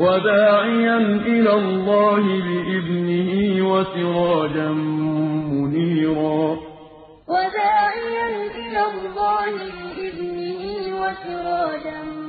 وَدَاعِيًا إِلَى اللَّهِ بِإِذْنِهِ وَسِرَاجًا مُّنِيرًا. وَدَاعِيًا إِلَى اللَّهِ بِإِذْنِهِ وَسِرَاجًا